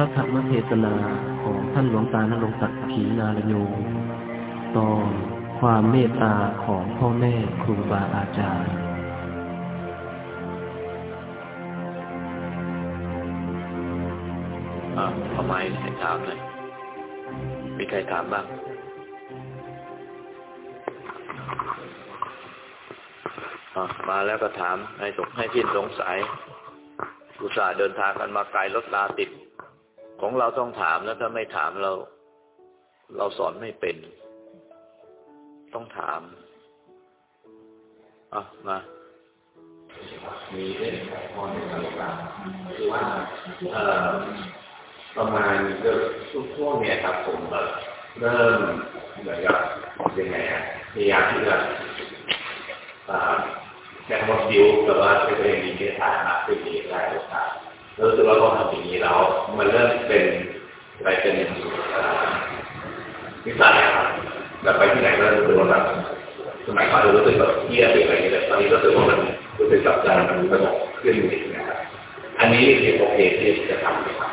พระธรรมเทศนาของท่านหลวงตานรงศักดิ์ขีนาลโยตอนความเมตตาของพ่อแม่ครูบาอาจารย์อ่าทำไมให้ถามหน่อยมีใครถามบ้างมาแล้วก็ถามให้สงให้สิ้นสงสัยอุตส่าห์เดินทางกันมาไกลรถลาติด ของเราต้องถามแล้วถ้าไม่ถามเรา เราสอนไม่เป็น ต้องถามอะมามีเรื่องของพรในการศึกษาคือว่าเอ่อประมาณเกือบช่วงเนี่ยครับ ผมแบบเริ่มเหมือนกับยังไงอะพยายามที่จะอ่าแบ่งบทดิวแบบว่าเป็นเรื่องมีเนื้อหามากขึ้นมีหลายโอกาส รู้สึกว่าพอทำอย่างนี้แล้วมันเริ่มเป็นอะไรเป็นอ่านิสัยอะครับแบบไปที่ไหนก็รู้สึกว่าแบบสมัยก่อนเรารู้สึกแบบเครียดหรืออะไรอย่างเงี้ยแต่ตอนนี้รู้สึกว่ามันรู้สึกกับใจมันสงบขึ้นอย่างเงี้ยครับ อันนี้เป็นโอเคที่จะทำไหมครับ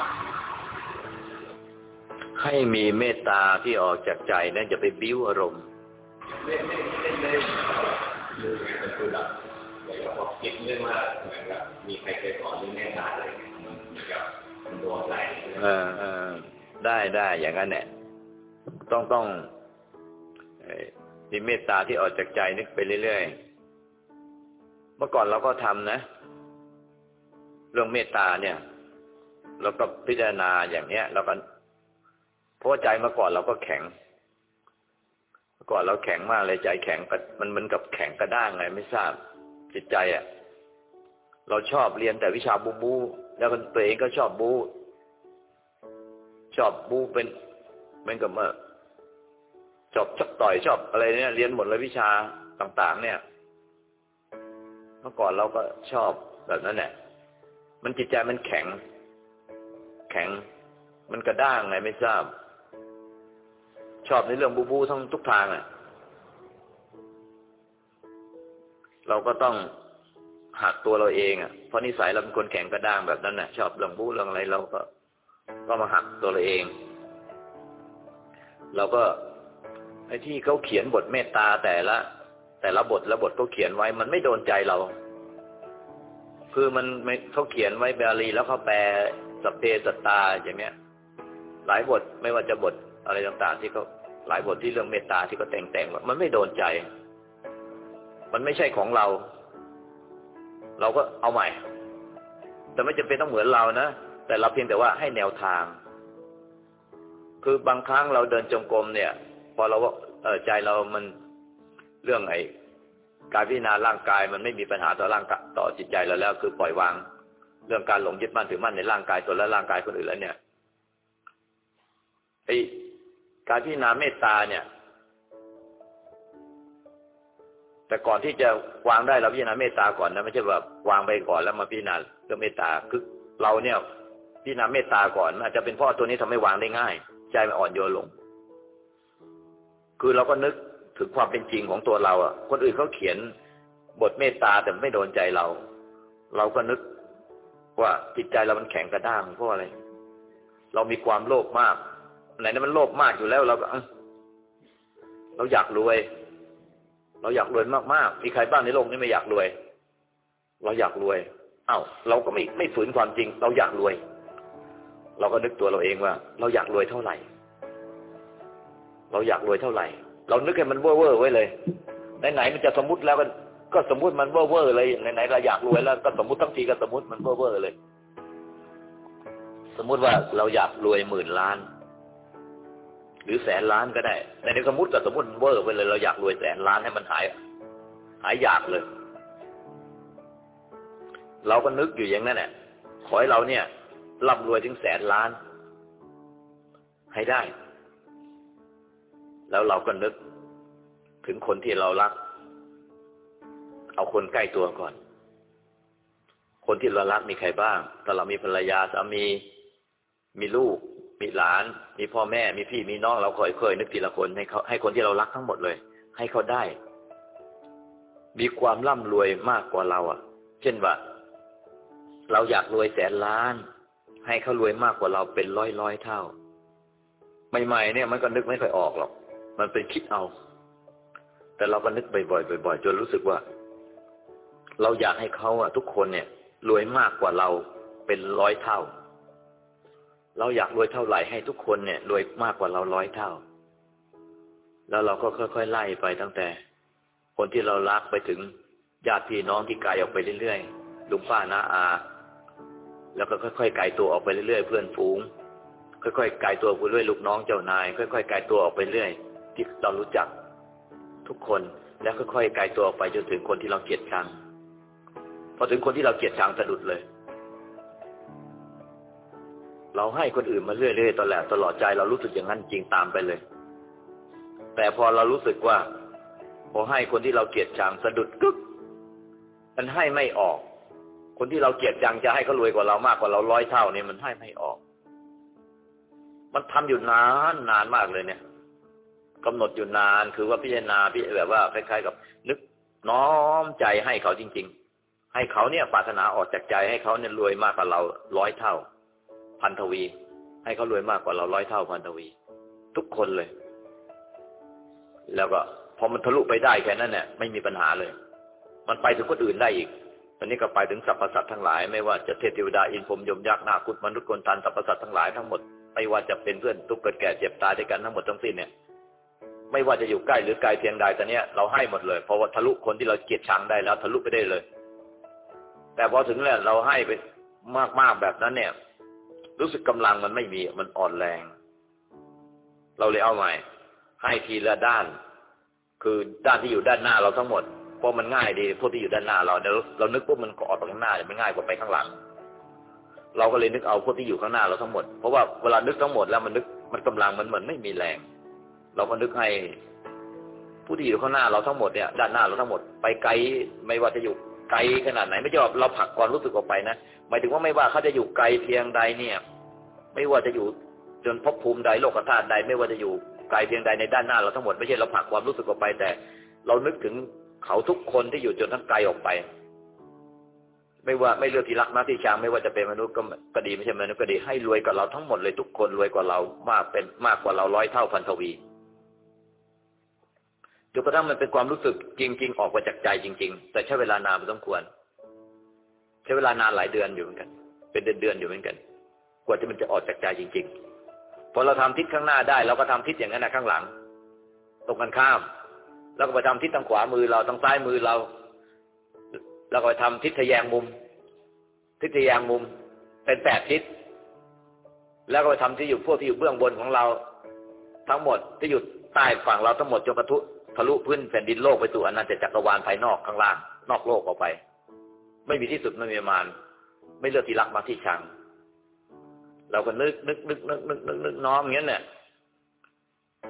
ให้มีเมตตาที่ออกจากใจนะอย่าไปบิ้วอารมณ์ไม่ไม่ไม่ได้ลืมมันคือแบบเหมือนกับพอคิดเรื่องว่าเหมือนกับมีใครเคยสอนเรื่องแม่ตาอะไร กับมันโดนใจเออเออได้ได้อย่างนั้นแหละต้องต้องมีเมตตาที่ออกจากใจนึกไปเรื่อยๆ เมื่อก่อนเราก็ทำนะ เรื่องเมตตาเนี่ย เราก็พิจารณาอย่างเนี้ยเราก็เพราะว่าใจเมื่อก่อนเราก็แข็งเมื่อก่อนเราแข็งมากเลยใจแข็งกมันเหมือนกับแข็งกระด้างไงไม่ทราบจิตใจอะ่ะ เราชอบเรียนแต่วิชาบูบู แล้วก็ตัวเองก็ชอบบูชอบบูเป็นเหมือนกับว่าชอบชอบต่อยชอบอะไรเนี่ยเรียนหมดเลยวิชาต่าง ๆ เนี่ยเมื่อก่อนเราก็ชอบแบบนั้นแหละมันจิตใจมันแข็ง แข็ง มันกระด้างไงไม่ทราบ ชอบในเรื่องบูบูทั้งทุกทางอะ เราก็ต้อง หักตัวเราเองอะเพราะนิสัยเราเป็นคนแข็งกระด้างแบบนั้นน่ะ ชอบเรื่องบูเรื่องอะไรเราก็ ก็มาหักตัวเราเอง เราก็ไอ้ที่เขาเขียนบทเมตตาแต่ละ แต่ละบทละบทเขาเขียนไว้ มันไม่โดนใจเรา คือมันไม่เขาเขียนไว้บาลีแล้วเขาแปลสเพสตตาอย่างเนี้ย หลายบทไม่ว่าจะบทอะไรต่างๆ ที่เขาหลายบทที่เรื่องเมตตาที่เขาแต่งแต่งๆมันไม่โดนใจ มันไม่ใช่ของเรา เราก็เอาใหม่ แต่ไม่จำเป็นต้องเหมือนเรานะแต่เราเพียงแต่ว่าให้แนวทาง คือบางครั้งเราเดินจงกรมเนี่ย พอเราว่าเออใจเรามันเรื่องไอ้การพิจารณาร่างกายมันไม่มีปัญหาต่อร่างกายต่อจิตใจเราแล้ว คือปล่อยวาง เรื่องการหลงยึดมั่นถือมั่นในร่างกายตัวและร่างกายคนอื่นแล้วเนี่ยไอ้การพิจารณาเมตตาเนี่ย แต่ก่อนที่จะวางได้เราพิจารณาเมตตาก่อนนะไม่ใช่แบบวางไปก่อนแล้วมาพิจารณาเรื่องเมตตาคือเราเนี่ยพิจารณาเมตตาก่อนอาจจะเป็นเพราะตัวนี้ทำให้วางได้ง่าย ใจมันอ่อนโยนลง คือเราก็นึกถึงความเป็นจริงของตัวเราอะ คนอื่นเขาเขียนบทเมตตาแต่ไม่โดนใจเรา เราก็นึกว่าจิตใจเรามันแข็งกระด้างเพราะอะไร เรามีความโลภมากไหนนั้นมันโลภมากอยู่แล้วเราก็เอ้าเราอยากรวย เราอยากรวยมากๆ มีใครบ้างในโลกนี้ไม่อยากรวย เราอยากรวยเอ้าเราก็ไม่ไม่ฝืนความจริง เราอยากรวย เราก็นึกตัวเราเองว่า เราอยากรวยเท่าไหร่ เราอยากรวยเท่าไหร่ เรานึกให้มันเว่อร์ๆไว้เลยไหนๆมันจะสมมติแล้วก็ก็สมมติมันเว่อร์ๆเลยไหนๆเราอยากรวยแล้ว ก็สมมติทั้งทีก็สมมติมันเว่อร์ๆเลย สมมุติว่าเราอยากรวยหมื่นล้าน หรือแสนล้านก็ได้ในในสมมติกับสมมติเวอร์ไปเลยเราอยากรวยแสนล้านให้มันหาย หายอยากเลย เราก็นึกอยู่อย่างนั้นแหละขอให้เราเนี่ยร่ำรวยถึงแสนล้าน ให้ได้ แล้วเราก็นึกถึงคนที่เรารัก เอาคนใกล้ตัวก่อน คนที่เรารักมีใครบ้างถ้าเรามีภรรยาสามี มีลูก มีหลาน มีพ่อแม่ มีพี่ มีน้อง เราค่อยๆนึกทีละคนให้เขาให้คนที่เรารักทั้งหมดเลย ให้เขาได้ มีความร่ำรวยมากกว่าเรา อะ เช่นว่า เราอยากรวยแสนล้าน ให้เขารวยมากกว่าเราเป็นร้อยร้อยเท่า ใหม่ๆเนี่ย มันก็นึกไม่ค่อยออกหรอก มันเป็นคิดเอา แต่เราก็นึกบ่อยๆบ่อยๆจนรู้สึกว่า เราอยากให้เขาอะทุกคนเนี่ย รวยมากกว่าเราเป็นร้อยเท่า เราอยากรวยเท่าไหร่ให้ทุกคนเนี่ยรวยมากกว่าเราร้อยเท่า แล้วเราก็ค่อยๆไล่ไปตั้งแต่ คนที่เรารักไปถึงญาติพี่น้องที่ไกลออกไปเรื่อยๆลุงป้าน้าอา แล้วก็ค่อยๆไกลตัวออกไปเรื่อยๆเพื่อนฝูง ค่อยๆไกลตัวไปเรื่อยลูกน้องเจ้านาย ค่อยๆไกลตัวออกไปเรื่อยที่เรารู้จักทุกคนแล้วค่อยๆไกลตัวออกไปจนถึงคนที่เราเกลียดชังพอถึงคนที่เราเกลียดชังสะดุดเลย เราให้คนอื่นมาเรื่อยๆตลอดตลอดใจเรารู้สึกอย่างนั้นจริงตามไปเลย แต่พอเรารู้สึกว่า พอให้คนที่เราเกลียดชังสะดุดกึกมันให้ไม่ออก คนที่เราเกลียดชังจะให้เขารวยกว่าเรามากกว่าเราร้อยเท่าเนี่ยมันให้ไม่ออก มันทำอยู่นานนานมากเลยเนี่ยกำหนดอยู่นานคือว่าพิจารณาพิแบบว่าคล้ายๆกับ นึกน้อมใจให้เขาจริง ๆ ให้เขาเนี่ยปรารถนาออกจากใจให้เขาเนี่ยรวยมากกว่าเราร้อยเท่า พันทวี ให้เขารวยมากกว่าเราร้อยเท่าพันทวี ทุกคนเลย แล้วก็พอมันทะลุไปได้แค่นั้นเนี่ยไม่มีปัญหาเลย มันไปถึงคนอื่นได้อีกตอนนี้ก็ไปถึงสรรพสัตว์ทั้งหลายไม่ว่าจะเทพเทวดาอินพรมยมยักษ์นาคุตมนุษย์คนทันสรรพสัตว์ทั้งหลายทั้งหมดไม่ว่าจะเป็นเพื่อนทุกเกิดแก่เจ็บตายด้วยกันทั้งหมดทั้งสิ้นเนี่ย ไม่ว่าจะอยู่ใกล้หรือไกลเพียงใดตอนนี้เราให้หมดเลย เพราะว่าทะลุคนที่เราเกลียดชังได้แล้ว ทะลุไปได้เลย แต่พอถึงแล้วเราให้ไปมากๆแบบนั้นเนี่ย รู้สึกกำลังมันไม่มีมันอ่อนแรง เราเลยเอาใหม่ ให้ทีละด้าน คือด้านที่อยู่ด้านหน้าเราทั้งหมดเพราะมันง่ายดีพวกที่อยู่ด้านหน้าเราเดี๋ยวเรานึกปุ๊บมันก็ออกไปข้างหน้าจะไม่ง่ายกว่าไปข้างหลัง เราก็เลยนึกเอาพวกที่อยู่ข้างหน้าเราทั้งหมดเพราะว่าเวลานึกทั้งหมดแล้วมันนึกมันกำลังมันเหมือนไม่มีแรง เราก็นึกให้ผู้ที่อยู่ข้างหน้าเราทั้งหมดเนี่ยด้านหน้าเราทั้งหมด ไปไกลไม่ว่าจะอยู่ ไกลขนาดไหน ไม่ใช่ว่าเราผลักความรู้สึกออกไปนะหมายถึงว่าไม่ว่าเขาจะอยู่ไกลเพียงใดเนี่ย ไม่ว่าจะอยู่จนภพภูมิใดโลกธาตุใด ไม่ว่าจะอยู่ไกลเพียงใดในด้านหน้าเราทั้งหมดไม่ใช่เราผลักความรู้สึกออกไป แต่ เรานึกถึงเขาทุกคนที่อยู่จนทั้งไกลออกไป ไม่ว่าไม่เลือกที่รักมาที่ชังไม่ว่าจะเป็นมนุษย์ก็ก็ดีไม่ใช่มนุษย์ก็ดีให้รวยกว่าเราทั้งหมดเลยทุกคนรวยกว่าเรามากเป็นมากกว่าเราร้อยเท่าพันทวี จนกระทั่งมันเป็นความรู้สึกจริง ๆ ออกมาจากใจจริง ๆ แต่ใช้เวลานานพอสมควร ใช้เวลานานหลายเดือนอยู่เหมือนกัน เป็นเดือนๆอยู่เหมือนกัน กว่าจะมันจะออกจากใจจริง ๆ พอเราทำทิศข้างหน้าได้เราก็ทำทิศอย่างนั้นนะข้างหลัง ตรงกันข้าม แล้วก็ไปทำทิศทางขวามือเราทางซ้ายมือเราแล้วก็ไปทำทิศทะแยงมุม ทิศทะแยงมุม เป็นแปดทิศ แล้วก็ไปทำที่อยู่พวกที่อยู่เบื้องบนของเรา ทั้งหมดที่อยู่ใต้ฝั่งเราทั้งหมดจนกระทุ ทะลุพื้นแผ่นดินโลกไปสู่อนันตจักรวาลภายนอกข้างล่าง นอกโลกออกไป ไม่มีที่สุดไม่มีประมาณ ไม่เลือกที่รักมาที่ชัง เราก็นึกนึกนึกนึกนึกนึกนึกน้อมอย่างนี้เนี่ย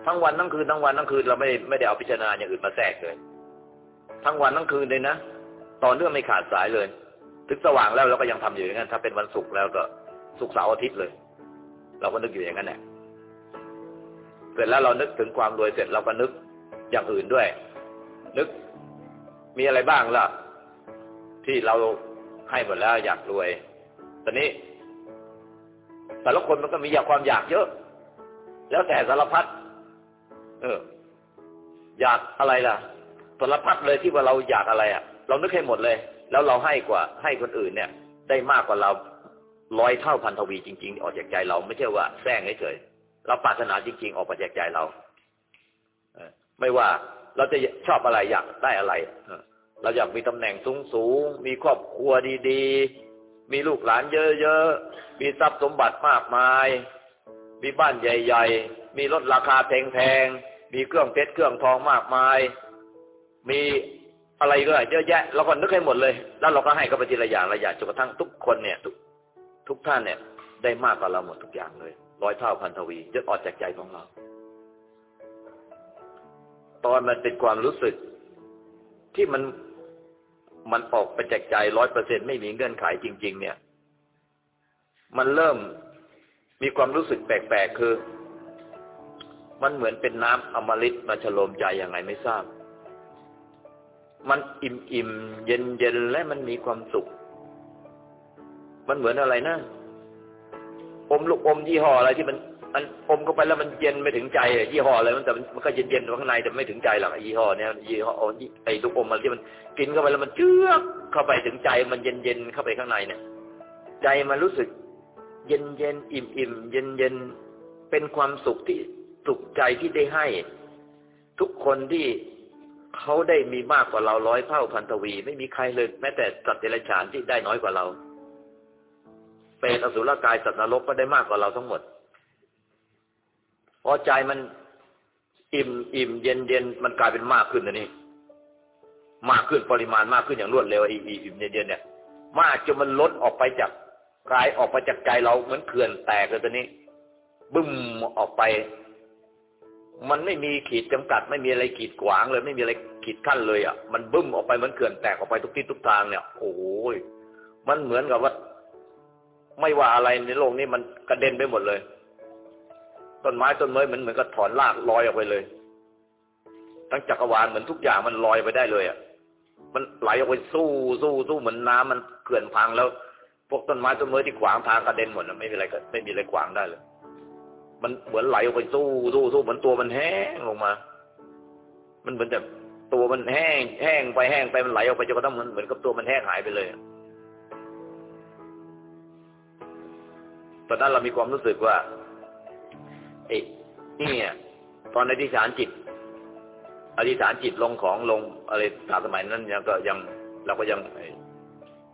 ทั้งวันทั้งคืนทั้งวันทั้งคืนเราไม่ไม่ได้เอาพิจารณาอย่างอื่นมาแทรกเลย ทั้งวันทั้งคืนเลยนะตอนเรื่องไม่ขาดสายเลย ถึงสว่างแล้วเราก็ยังทำอยู่อย่างนั้นถ้าเป็นวันศุกร์แล้วก็ศุกร์เสาร์อาทิตย์เลย เราก็นึกอยู่อย่างนั้นแหละเสร็จแล้วเรานึกถึงความรวยเสร็จเราก็นึก อย่างอื่นด้วย นึกมีอะไรบ้างล่ะ ที่เราให้หมดแล้วอยากรวย ตอนนี้แต่ละคนมันก็มีอยากความอยากเยอะ แล้วแต่สารพัดเออ อยากอะไรล่ะสารพัดเลยที่ว่าเราอยากอะไรอะ เรานึกให้หมดเลย แล้วเราให้กว่า ให้คนอื่นเนี่ย ได้มากกว่าเราร้อยเท่าพันทวีจริง ๆ ออกจากใจเราไม่ใช่ว่าแซงเฉยๆเราปรารถนาจริง ๆ ออกมาจากใจเรา ไม่ว่าเราจะชอบอะไรอยากได้อะไรเราอยากมีตำแหน่งสูงๆมีครอบครัวดีๆ มีลูกหลานเยอะๆ มีทรัพย์สมบัติมากมาย มีบ้านใหญ่ ๆ มีรถราคาแพงๆ มีเครื่องเพชรเครื่องทองมากมาย มีอะไรก็เยอะแยะเราก็นึกให้หมดเลย แล้วเราก็ให้กับปทีละอย่างละอย่างจนกระทั่งทุกคนเนี่ย ทุกทุกท่านเนี่ย ได้มากกว่าเราหมดทุกอย่างเลยร้อยเท่าพันทวีจะออกจากใจของเรา ตอนมันเป็นความรู้สึก ที่มันมันออกไปจากใจร้อยเปอร์เซ็นไม่มีเงื่อนไขจริง ๆ เนี่ย มันเริ่มมีความรู้สึกแปลกๆคือ มันเหมือนเป็นน้ำอมฤตมาฉโลมใจอย่างไรไม่ทราบ มันอิ่มๆเย็นๆและมันมีความสุข มันเหมือนอะไรนะ อมลูกอมยี่ห้ออะไรที่มัน มันอมเข้าไปแล้วมันเย็นไม่ถึงใจยี่ห้ออะไรมันแต่มันก็เย็นเย็นข้างในแต่ไม่ถึงใจหรอกยี่ห้อเนี้ยยี่ห้อไอ้ลูกอมมันที่มันกินเข้าไปแล้วมันเจือกเข้าไปถึงใจมันเย็นเย็นเข้าไปข้างในเนี่ย ใจมันรู้สึก เย็นเย็นอิ่มอิ่มเย็นเย็นเป็นความสุขที่สุขใจที่ได้ให้ ทุกคนที่เขาได้มีมากกว่าเราร้อยเท่าพันทวี ไม่มีใครเลยแม้แต่สัตว์เดรัจฉานที่ได้น้อยกว่าเราเป็นอสุรกายสัตว์นรกก็ได้มากกว่าเราทั้งหมด พอใจมันอิ่มอิ่มเย็นเย็นมันกลายเป็นมากขึ้นนะนี่มากขึ้นปริมาณมากขึ้นอย่างรวดเร็วอิ่มอิ่มเย็นเย็นเนี่ย มากจนมันลดออกไปจากกายออกไปจากใจเราเหมือนเขื่อนแตกเลยตอนนี้ บึ้มออกไป มันไม่มีขีดจำกัด ไม่มีอะไรขีดขวางเลย ไม่มีอะไรขีดขั้นเลยอะมันบึ้มออกไปเหมือนเขื่อนแตกออกไปทุกที่ทุกทางเนี่ย โอ้ยมันเหมือนกับว่า ไม่ว่าอะไรในโลกนี้มันกระเด็นไปหมดเลย ต้นไม้ต้นไม้เหมันเหมือนกับถอนรากลอยออกไปเลย ทั้งจักรวาลเหมือนทุกอย่างมันลอยไปได้เลยอะมันไหลออกไปสู้สู้สู้เหมือนน้ามันเกลื่อนพังแล้ว พวกต้นไม้ต้นไม้ที่ขวางทางกระเด็นหมดไม่มีอะไรก็ไม่มีอะไรขวางได้เลย มันเหมือนไหลออกไปสู้สู้สู้เหมือนตัวมันแห้งลงมา มันเหมือนแบบตัวมันแห้ง แห้งไปแห้งไปมันไหลออกไปจนกระทั่งเหมือนเหมือนกับตัวมันแห้งหายไปเลยตอนนั้นเรามีความรู้สึกว่า ไอ้นี่ยตอนอธิษฐานจิต อธิษฐานจิตลงของลงอะไรตาสมัยนั้นยังก็ยังเราก็ยัง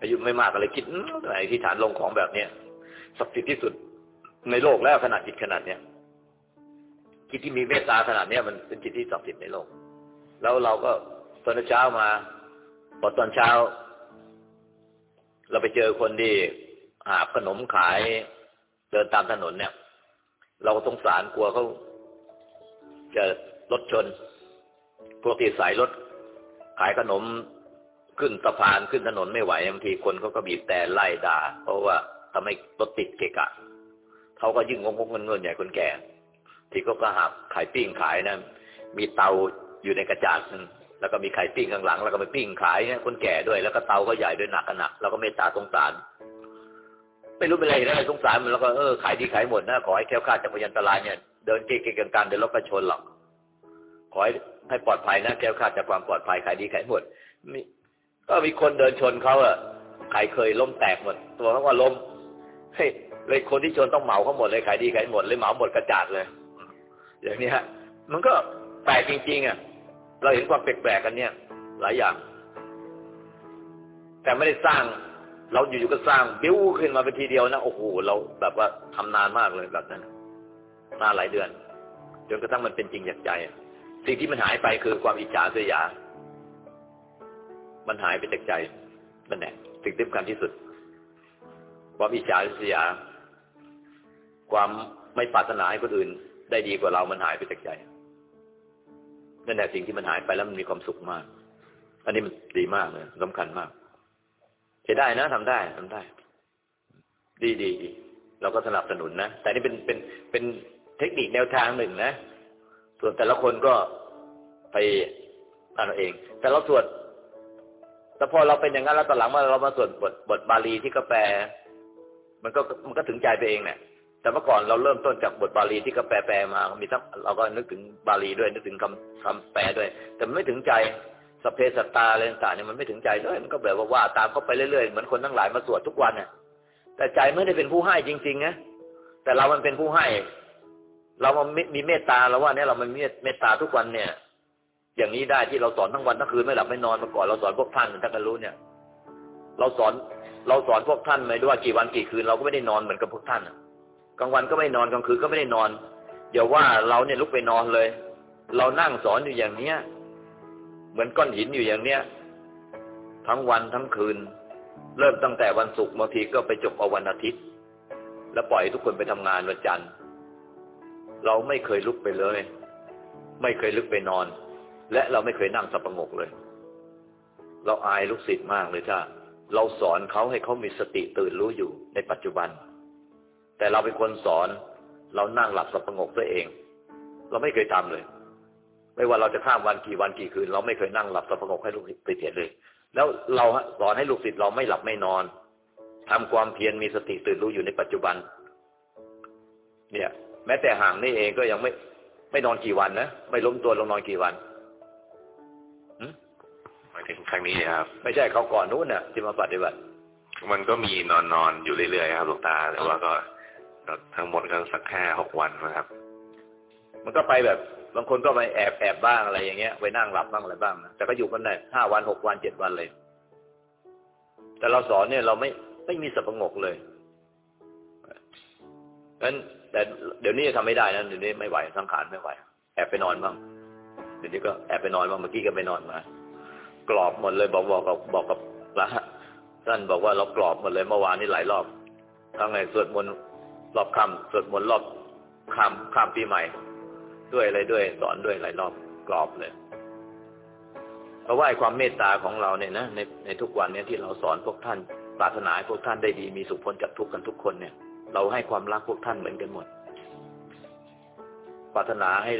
อายุไม่มากอะไรคิดอธิษฐานลงของแบบเนี้ยศักดิ์สิทธิ์ที่สุดในโลกแล้วขนาดจิตขนาดเนี้ยจิตที่มีเมตตาขนาดเนี้ยมันเป็นจิตที่ศักดิ์สิทธิ์ในโลก แล้วเราก็ตอนเช้ามาพอตอนเช้า เราไปเจอคนที่หาขนมขายเดินตามถนนเนี่ย เราก็สงสารกลัวเขาจะรถชน พวกที่สายรถขายขนมขึ้นสะพานขึ้นถนนไม่ไหวบางทีคนเขาก็บีบแต่ไล่ด่า เพราะว่าทำให้รถติดเกะกะเขาก็ยิ่งงงงเงินเงินใหญ่คนแก่ ที่เขาก็หับขายปิ้งขายนะมีเตาอยู่ในกระจาดแล้วก็มีไข่ปิ้งข้างหลัง แล้วก็ไปปิ้งขายเนี่ยคนแก่ด้วย แล้วก็เตาก็ใหญ่ด้วยหนักขนาดแล้วก็เมตตาสงสาร ไม่รู้เป็นอะไรนะสงสารมันแล้วก็เออขายดีขายหมดนะขอให้แค้วคลาดจากพยันตรายเนี่ยเดินเก่งๆกันเดินรถกระชนหรอกขอให้ให้ปลอดภัยนะแค้วคลาดจากความปลอดภัยขายดีขายหมดมีก็มีคนเดินชนเขาอะใครเคยล้มแตกหมด ตัวเขาว่าล้มเฮ้ยเลยคนที่ชนต้องเหมาเขาหมดเลยขายดีขายหมดเลยเหมาหมดกระจาดเลย อย่างนี้ฮะมันก็แปลกจริง ๆอะเราเห็นความแปลกๆกันเนี่ย หลายอย่าง แต่ไม่ได้สร้าง เราอยู่ๆก็สร้างบิ้วขึ้นมาเป็นทีเดียวนะโอ้โหเราแบบว่าทำนานมากเลยแบบนั้นนานหลายเดือนจนกระทั่งมันเป็นจริงจากใจ สิ่งที่มันหายไปคือความอิจฉาเสียยา มันหายไปจากใจนั่นแหละสิ่งที่สำคัญที่สุด ความอิจฉาเสียยา ความไม่ปรารถนาให้คนอื่น ได้ดีกว่าเรามันหายไปจากใจนั่นแหละสิ่งที่มันหายไปแล้วมันมีความสุขมาก อันนี้มันดีมากเลยสำคัญมาก จะได้นะทำได้ทำได้ ดีดีดีเราก็สนับสนุนนะแต่นี่เป็นเป็นเป็นเทคนิคแนวทางหนึ่งนะส่วนแต่ละคนก็ไปอ่านเอง แต่เราสวดแต่พอเราเป็นอย่างนั้นแล้วตอนหลังมาเรามาสวดบทบทบาลีที่กาแปลมันก็มันก็ถึงใจไปเองเนี่ยแต่เมื่อก่อนเราเริ่มต้นจากบทบาลีที่กาแปลแปลมา มีทั้งเราก็นึกถึงบาลีด้วยนึกถึงคำคำแปลด้วย แต่ไม่ถึงใจ สเพสตาอะไรต่างเนี่ยมันไม่ถึงใจเลยมันก็แบบว่าว่าตามเขาไปเรื่อยๆเหมือนคนทั้งหลายมาสวดทุกวันเนี่ยแต่ใจไม่ได้เป็นผู้ให้จริงๆนะแต่เรามันเป็นผู้ให้ เรามันมีเมตตาเราว่าเนี่ยเรามันมีเมตตาทุกวันเนี่ย อย่างนี้ได้ที่เราสอนทั้งวันทั้งคืนไม่หลับไม่นอนมาก่อนเราสอนพวกท่านท่านก็รู้เนี่ย เราสอนเราสอนพวกท่านไม่ด้วยว่ากี่วันกี่คืนเราก็ไม่ได้นอนเหมือนกับพวกท่านกลางวันก็ไม่นอนกลางคืนก็ไม่ได้นอนอย่าว่าเราเนี่ยลุกไปนอนเลย เรานั่งสอนอยู่อย่างเนี้ย เหมือนก้อนหินอยู่อย่างเนี้ย ทั้งวันทั้งคืน เริ่มตั้งแต่วันศุกร์บางทีก็ไปจบเอาวันอาทิตย์ แล้วปล่อยทุกคนไปทำงานวันจันทร์ เราไม่เคยลุกไปเลย ไม่เคยลุกไปนอน และเราไม่เคยนั่งสับประงกเลย เราอายลูกศิษย์มากเลยถ้าเราสอนเขาให้เขามีสติตื่นรู้อยู่ในปัจจุบัน แต่เราเป็นคนสอน เรานั่งหลับสับประงกตัวเอง เราไม่เคยทำเลย ไม่ว่าเราจะข้ามวันกี่วันกี่คืน เราไม่เคยนั่งหลับสงบให้ลูกศิษย์เห็นเลย แล้วเราสอนให้ลูกศิษย์เราไม่หลับไม่นอนทำความเพียรมีสติตื่นรู้อยู่ในปัจจุบัน เนี่ย แม้แต่ห่างนี่เองก็ยังไม่ไม่นอนกี่วันนะไม่ล้มตัวลงนอนกี่วันหมายถึงครั้งนี้ครับ ไม่ใช่เขาก่อนนู้นน่ะ ที่มาปฏิบัติ มันก็มีนอนนอนอยู่เรื่อยๆครับหลวงตาแต่ว่าก็ก็ทั้งหมดก็สักแค่หกวันนะครับ มันก็ไปแบบบางคนก็ไปแอบแอบบ้างอะไรอย่างเงี้ยไปนั่งหลับบ้างอะไรบ้างนะแต่ก็อยู่กันได้ห้าวันหกวันเจ็ดวันเลย แต่เราสอนเนี่ยเราไม่ไม่มีสับประงกเลยนั้นแต่เดี๋ยวนี้ทำไม่ได้นะเดี๋ยวนี้ไม่ไหวสังขารไม่ไหว แอบไปนอนบ้างเดี๋ยวนี้ก็แอบไปนอนบ้างเมื่อกี้ก็ไปนอนมากรอบหมดเลยบอกบอกกับบอกกับพระท่านบอกว่าเรากรอบหมดเลยเมื่อวานนี้หลายรอบทั้งไงสวดมนต์รอบคำสวดมนต์รอบคำคำปีใหม่ ด้วยอะไรด้วยสอนด้วยหลายรอบกรอบเลย เพราะว่าไอ้ความเมตตาของเราเนี่ยนะในในทุกวันเนี่ยที่เราสอนพวกท่านปรารถนาให้พวกท่านได้ดีมีสุขพ้นจากทุกข์กันทุกคนเนี่ย เราให้ความรักพวกท่านเหมือนกันหมดปรารถนาให้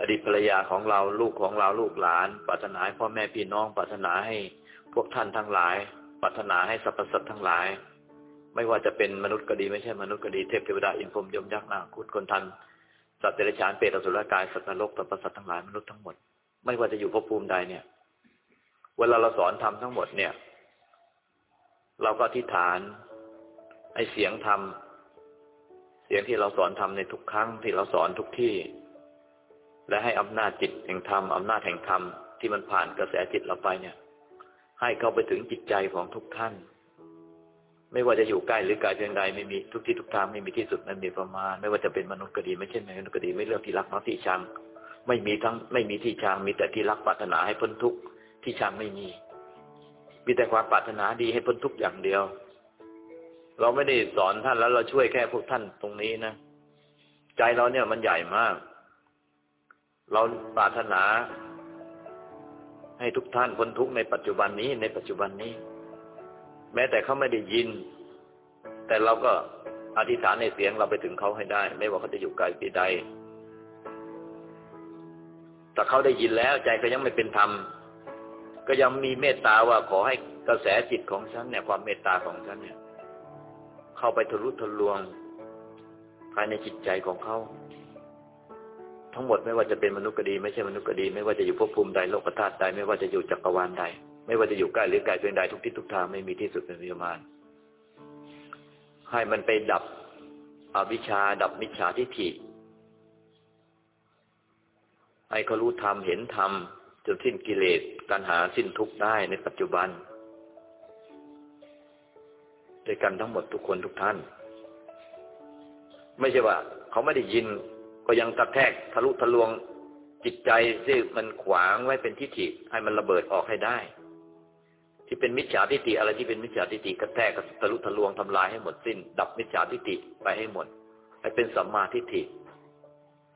อดีตภรรยาของเราลูกของเราลูกหลาน ปรารถนาให้พ่อแม่พี่น้อง ปรารถนาให้พวกท่านทั้งหลาย ปรารถนาให้สรรพสัตว์ทั้งหลาย ไม่ว่าจะเป็นมนุษย์ก็ดีไม่ใช่มนุษย์ก็ดีเทพเทวดาอินพรมยมยักษ์นาคุดคนทัน สัตว์เดรัจฉานเปรตอสุรกายสัตว์นรกสรรพสัตว์ทั้งหลายมนุษย์ทั้งหมด ไม่ว่าจะอยู่ภพภูมิใดเนี่ย เวลาเราสอนทำทั้งหมดเนี่ย เราก็อธิษฐานไอ้เสียงธรรมเสียงที่เราสอนทำในทุกครั้งที่เราสอนทุกที่ และให้อำนาจจิตแห่งธรรมอำนาจแห่งธรรมที่มันผ่านกระแสจิตเราไปเนี่ย ให้เข้าไปถึงจิตใจของทุกท่าน ไม่ว่าจะอยู่ใกล้หรือไกลเพียงใดไม่มีทุกที่ทุกทางไม่มีที่สุดไม่มีประมาณ ไม่ว่าจะเป็นมนุษย์ก็ดีไม่ใช่มนุษย์ก็ดีไม่เลือกที่รักมักที่ชัง ไม่มีทั้งไม่มีที่ชังมีแต่ที่รักปรารถนาให้พ้นทุกข์ที่ชังไม่มี มีแต่ความปรารถนาดีให้พ้นทุกข์อย่างเดียว เราไม่ได้สอนท่านแล้วเราช่วยแค่พวกท่านตรงนี้นะใจเราเนี่ยมันใหญ่มาก เราปรารถนา ให้ทุกท่านพ้นทุกข์ในปัจจุบันนี้ในปัจจุบันนี้ แม้แต่เขาไม่ได้ยิน แต่เราก็อธิษฐานในเสียงเราไปถึงเขาให้ได้ ไม่ว่าเขาจะอยู่ไกลปีใดแต่เขาได้ยินแล้วใจก็ยังไม่เป็นธรรม ก็ยังมีเมตตาว่าขอให้กระแสจิตของฉันเนี่ยความเมตตาของฉันเนี่ย เข้าไปทะลุทะลวง ภายในจิตใจของเขาทั้งหมดไม่ว่าจะเป็นมนุษย์ก็ดี ไม่ใช่มนุษย์ก็ดี ไม่ว่าจะอยู่ภพภูมิใดโลกธาตุใดไม่ว่าจะอยู่จักรวาลใด ไม่ว่าจะอยู่ใกล้หรือไกลเพียงใดทุกทิศทุกทางไม่มีที่สุดเป็นประมาณให้มันไปดับอวิชชาดับมิจฉาทิฏฐิให้เขารู้ธรรมเห็นธรรมจนสิ้นกิเลสตัณหาสิ้นทุกข์ได้ในปัจจุบันด้วยกันทั้งหมดทุกคนทุกท่าน ไม่ใช่ว่า เขาไม่ได้ยิน ก็ยังกระแทกทะลุทะลวงจิตใจที่มันขวางไว้เป็นทิฏฐิให้มันระเบิดออกให้ได้ ที่เป็นมิจฉาทิฏฐิอะไรที่เป็นมิจฉาทิฏฐิกระแทกทะลุทะลวงทำลายให้หมดสิ้น ดับมิจฉาทิฏฐิไปให้หมด ให้เป็นสัมมาทิฏฐิ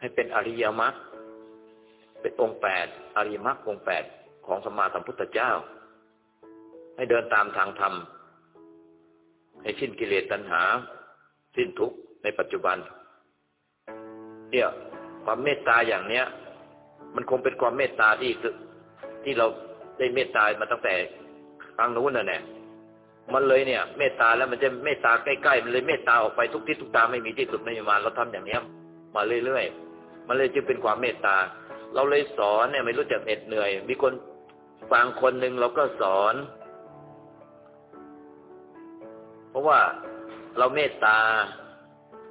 ให้เป็นอริยมรรคเป็นองค์แปดอริยมรรคองค์แปดของสัมมาสัมพุทธเจ้า ให้เดินตามทางธรรม ให้สิ้นกิเลสตัณหา สิ้นทุกข์ในปัจจุบัน เนี่ยความเมตตาอย่างเนี้ย มันคงเป็นความเมตตาที่ที่เราได้เมตตามาตั้งแต่ ครั้งนู้นน่ะเนี่ยมันเลยเนี่ย เมตตาแล้วมันจะเมตตาใกล้ๆมันเลยเมตตาออกไปทุกทิศทุกทางไม่มีที่สุดไม่มีมาเราทำอย่างเนี้ยมาเรื่อยๆมันเลยจึงเป็นความเมตตา เราเลยสอนเนี่ยไม่รู้จักเหน็ดเหนื่อย มีคนฟังคนหนึ่งเราก็สอน เพราะว่าเราเมตตา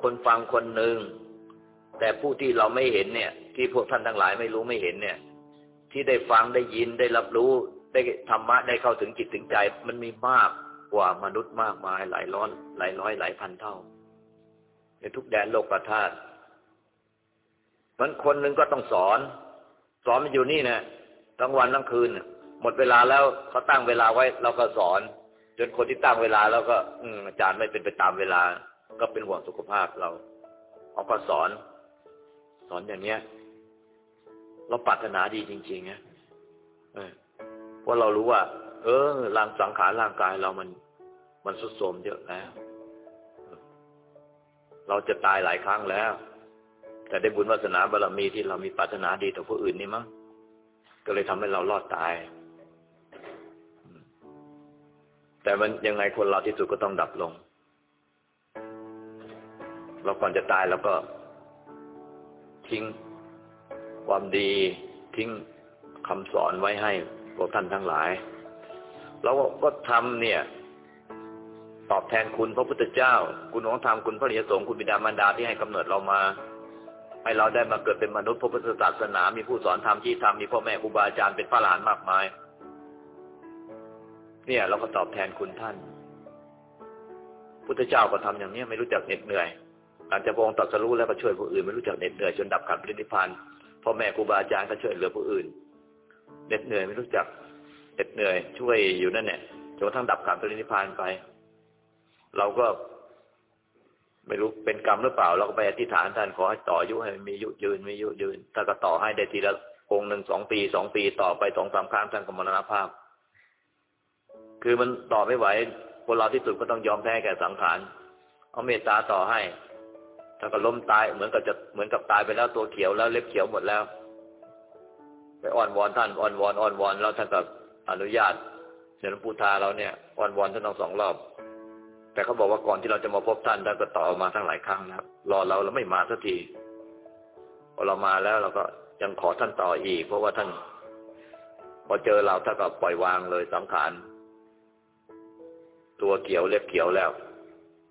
คนฟังคนหนึ่งแต่ผู้ที่เราไม่เห็นเนี่ย ที่พวกท่านทั้งหลายไม่รู้ไม่เห็นเนี่ย ที่ได้ฟังได้ยินได้รับรู้ ได้ธรรมะได้เข้าถึงจิตถึงใจ มันมีมากกว่ามนุษย์มากมายหลายร้อนหลายร้อยหลายพันเท่า ในทุกแดนโลกประทาตมันคนหนึ่งก็ต้องสอน สอนมันอยู่นี่นะทั้งวันทั้งคืนหมดเวลาแล้วเขาตั้งเวลาไว้ เราก็สอน จนคนที่ตั้งเวลาแล้วก็ อืมอาจารย์ไม่เป็นไปตามเวลา ก็เป็นห่วงสุขภาพเราเขาก็สอน สอนอย่างเนี้ย เราปรารถนาดีจริงๆนะเพ ราเรารู้ว่า เออร่างสังขารร่างกายเรามัน มันสุดโทรมเยอะแล้ว เราจะตายหลายครั้งแล้ว แต่ได้บุญวาสนาบารมีที่เรามีปรารถนาดีต่อผู้อื่นนี่มั้งก็เลยทำให้เรารอดตาย แต่มันยังไงคนเราที่สุดก็ต้องดับลงเเราก่อนจะตายเราก็ ทิ้งความดีทิ้งคำสอนไว้ให้ พวกท่านทั้งหลาย เราก็ทำเนี่ย ตอบแทนคุณพระพุทธเจ้า คุณของธรรมคุณพระริยสงฆ์คุณบิดามารดาที่ให้กำเนิดเรามา ให้เราได้มาเกิดเป็นมนุษย์พระพุทธศาสนา มีผู้สอนธรรมที่ธรรมมีพ่อแม่ครูบาอาจารย์เป็นพระหลานมากมาย เนี่ย เราก็ตอบแทนคุณท่าน พุทธเจ้าก็ทำอย่างนี้ไม่รู้จักเหน็ดเหนื่อยหลังจากพระองค์ตรัสรู้แล้วก็ช่วยผู้อื่นไม่รู้จักเหน็ดเหนื่อยจนดับขันปรินิพพานพ่อแม่ครูบาอาจารย์ก็ช่วยเหลือผู้อื่น เหน็ดเหนื่อยไม่รู้จักเหน็ดเหนื่อย ช่วยอยู่นั่นเนี่ยจนกระทั่งดับขันปรินิพานไป เราก็ ไม่รู้เป็นกรรมหรือเปล่า เราก็ไปอธิษฐานท่านขอให้ต่อยุให้มียุยืนมียุยืนถ้าก็ต่อให้ได้ทีละองค์หนึ่งสองปีสองปีต่อไปสองสามครั้งท่านก็มรณภาพ คือมันต่อไม่ไหวคนเราที่สุดก็ต้องยอมแพ้แก่สังขารเอาเมตตาต่อให้ถ้าก็ล้มตายเหมือนกับจะเหมือนกับตายไปแล้วตัวเขียวแล้วเล็บเขียวหมดแล้ว ไปอ้อนวอนท่านอ้อนวอนอ้อนวอนแล้วท่านก็อนุญาตเสด็จปูทาเราเนี่ยอ้อนวอนท่านต้งสองรอบ แต่เขาบอกว่าก่อนที่เราจะมาพบท่านท่านก็ต่อมาทั้งหลายครั้งนะครับ รอเราแล้วไม่มาสักทีพอเรามาแล้วเราก็ยังขอท่านต่ออีก เพราะว่าท่านพอเจอเราท่านก็ปล่อยวางเลยสังขารตัวเขียวเล็บเขียวแล้ว